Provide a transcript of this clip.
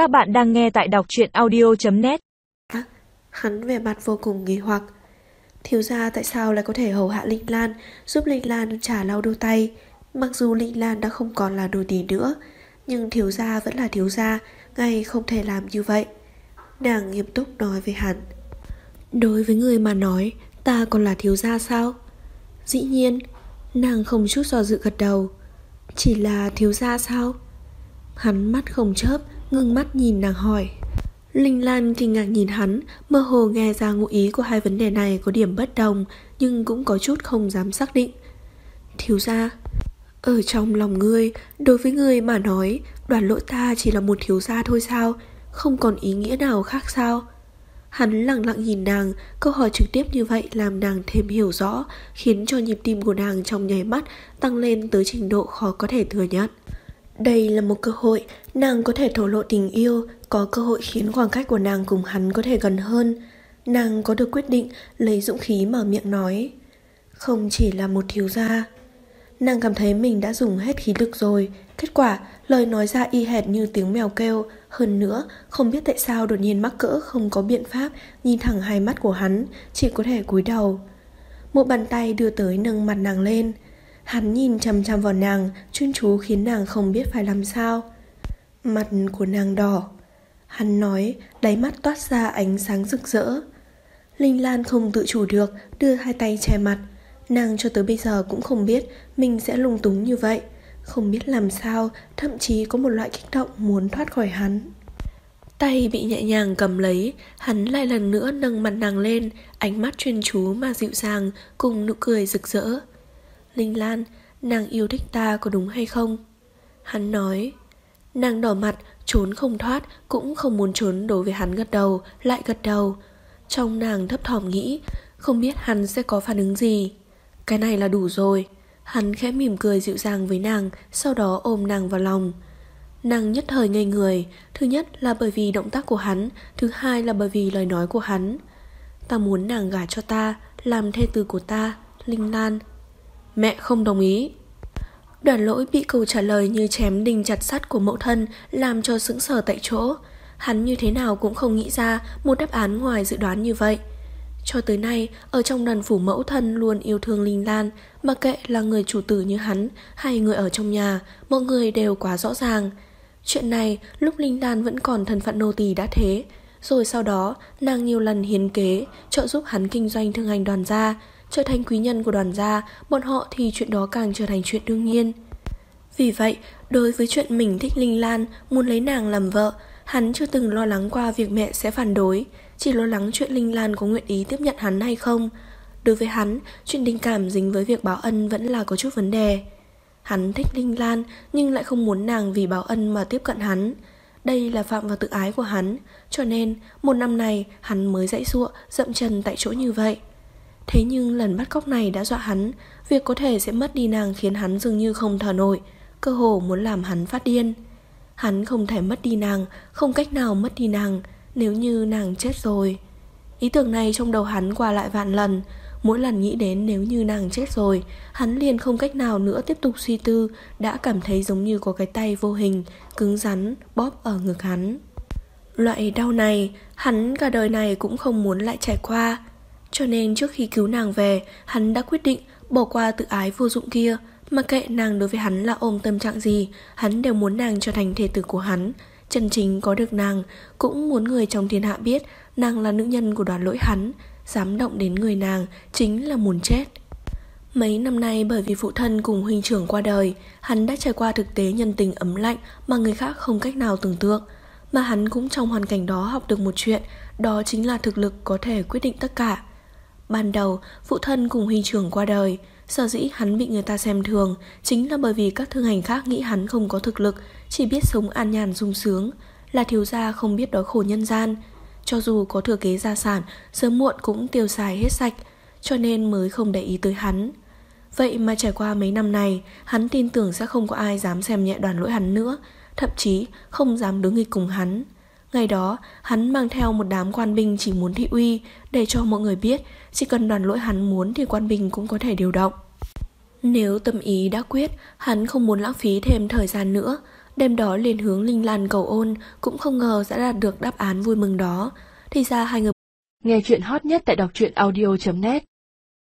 Các bạn đang nghe tại đọc truyện audio.net Hắn vẻ mặt vô cùng nghi hoặc. Thiếu gia tại sao lại có thể hầu hạ Linh Lan Giúp Linh Lan trả lau đôi tay? Mặc dù Linh Lan đã không còn là đồ tỷ nữa Nhưng thiếu gia vẫn là thiếu gia Ngay không thể làm như vậy. Nàng nghiêm túc nói với hắn. Đối với người mà nói Ta còn là thiếu gia sao? Dĩ nhiên Nàng không chút do dự gật đầu. Chỉ là thiếu gia sao? Hắn mắt không chớp Ngưng mắt nhìn nàng hỏi. Linh Lan kinh ngạc nhìn hắn, Mơ hồ nghe ra ngụ ý của hai vấn đề này Có điểm bất đồng, Nhưng cũng có chút không dám xác định. Thiếu gia, Ở trong lòng ngươi, Đối với ngươi mà nói, Đoàn lỗi ta chỉ là một thiếu gia thôi sao? Không còn ý nghĩa nào khác sao? Hắn lặng lặng nhìn nàng, Câu hỏi trực tiếp như vậy làm nàng thêm hiểu rõ, Khiến cho nhịp tim của nàng trong nháy mắt Tăng lên tới trình độ khó có thể thừa nhận đây là một cơ hội nàng có thể thổ lộ tình yêu, có cơ hội khiến khoảng cách của nàng cùng hắn có thể gần hơn. Nàng có được quyết định lấy dũng khí mở miệng nói. Không chỉ là một thiếu gia. Nàng cảm thấy mình đã dùng hết khí lực rồi, kết quả lời nói ra y hệt như tiếng mèo kêu. Hơn nữa, không biết tại sao đột nhiên mắc cỡ không có biện pháp nhìn thẳng hai mắt của hắn, chỉ có thể cúi đầu. Một bàn tay đưa tới nâng mặt nàng lên. Hắn nhìn chằm chằm vào nàng, chuyên chú khiến nàng không biết phải làm sao. Mặt của nàng đỏ. Hắn nói, đáy mắt toát ra ánh sáng rực rỡ. Linh Lan không tự chủ được, đưa hai tay che mặt. Nàng cho tới bây giờ cũng không biết mình sẽ lung túng như vậy. Không biết làm sao, thậm chí có một loại kích động muốn thoát khỏi hắn. Tay bị nhẹ nhàng cầm lấy, hắn lại lần nữa nâng mặt nàng lên, ánh mắt chuyên chú mà dịu dàng, cùng nụ cười rực rỡ. Linh Lan, nàng yêu thích ta có đúng hay không? Hắn nói. Nàng đỏ mặt, trốn không thoát, cũng không muốn trốn đối với hắn gật đầu, lại gật đầu. Trong nàng thấp thỏm nghĩ, không biết hắn sẽ có phản ứng gì. Cái này là đủ rồi. Hắn khẽ mỉm cười dịu dàng với nàng, sau đó ôm nàng vào lòng. Nàng nhất thời ngây người, thứ nhất là bởi vì động tác của hắn, thứ hai là bởi vì lời nói của hắn. Ta muốn nàng gả cho ta, làm thê tử của ta, Linh Lan. Mẹ không đồng ý. Đoàn lỗi bị câu trả lời như chém đinh chặt sắt của mẫu thân làm cho sững sờ tại chỗ. Hắn như thế nào cũng không nghĩ ra một đáp án ngoài dự đoán như vậy. Cho tới nay, ở trong đàn phủ mẫu thân luôn yêu thương Linh Lan, mặc kệ là người chủ tử như hắn hay người ở trong nhà, mọi người đều quá rõ ràng. Chuyện này, lúc Linh Lan vẫn còn thân phận nô tỳ đã thế, rồi sau đó nàng nhiều lần hiến kế, trợ giúp hắn kinh doanh thương hành đoàn gia, trở thành quý nhân của đoàn gia, bọn họ thì chuyện đó càng trở thành chuyện đương nhiên. Vì vậy, đối với chuyện mình thích Linh Lan, muốn lấy nàng làm vợ, hắn chưa từng lo lắng qua việc mẹ sẽ phản đối, chỉ lo lắng chuyện Linh Lan có nguyện ý tiếp nhận hắn hay không. Đối với hắn, chuyện tình cảm dính với việc báo ân vẫn là có chút vấn đề. Hắn thích Linh Lan nhưng lại không muốn nàng vì báo ân mà tiếp cận hắn. Đây là phạm vào tự ái của hắn, cho nên một năm này hắn mới dãy dụa, dậm chân tại chỗ như vậy. Thế nhưng lần bắt cóc này đã dọa hắn, Việc có thể sẽ mất đi nàng khiến hắn dường như không thở nổi, Cơ hồ muốn làm hắn phát điên. Hắn không thể mất đi nàng, Không cách nào mất đi nàng, Nếu như nàng chết rồi. Ý tưởng này trong đầu hắn qua lại vạn lần, Mỗi lần nghĩ đến nếu như nàng chết rồi, Hắn liền không cách nào nữa tiếp tục suy tư, Đã cảm thấy giống như có cái tay vô hình, Cứng rắn, bóp ở ngực hắn. Loại đau này, Hắn cả đời này cũng không muốn lại trải qua cho nên trước khi cứu nàng về, hắn đã quyết định bỏ qua tự ái vô dụng kia. Mặc kệ nàng đối với hắn là ôm tâm trạng gì, hắn đều muốn nàng trở thành thể tử của hắn. Chân chính có được nàng, cũng muốn người trong thiên hạ biết nàng là nữ nhân của đoàn lỗi hắn. Dám động đến người nàng, chính là muốn chết. Mấy năm nay bởi vì phụ thân cùng huynh trưởng qua đời, hắn đã trải qua thực tế nhân tình ấm lạnh mà người khác không cách nào tưởng tượng. Mà hắn cũng trong hoàn cảnh đó học được một chuyện, đó chính là thực lực có thể quyết định tất cả. Ban đầu, phụ thân cùng huy trưởng qua đời, sở dĩ hắn bị người ta xem thường chính là bởi vì các thương hành khác nghĩ hắn không có thực lực, chỉ biết sống an nhàn sung sướng, là thiếu gia không biết đói khổ nhân gian. Cho dù có thừa kế gia sản, sớm muộn cũng tiêu xài hết sạch, cho nên mới không để ý tới hắn. Vậy mà trải qua mấy năm này, hắn tin tưởng sẽ không có ai dám xem nhẹ đoàn lỗi hắn nữa, thậm chí không dám đứng nghịch cùng hắn. Ngày đó, hắn mang theo một đám quan binh chỉ muốn thị uy để cho mọi người biết chỉ cần đoàn lỗi hắn muốn thì quan binh cũng có thể điều động. Nếu tâm ý đã quyết, hắn không muốn lãng phí thêm thời gian nữa. Đêm đó liền hướng Linh Lan cầu ôn, cũng không ngờ sẽ đạt được đáp án vui mừng đó. Thì ra hai người Nghe chuyện hot nhất tại đọc truyện audio.net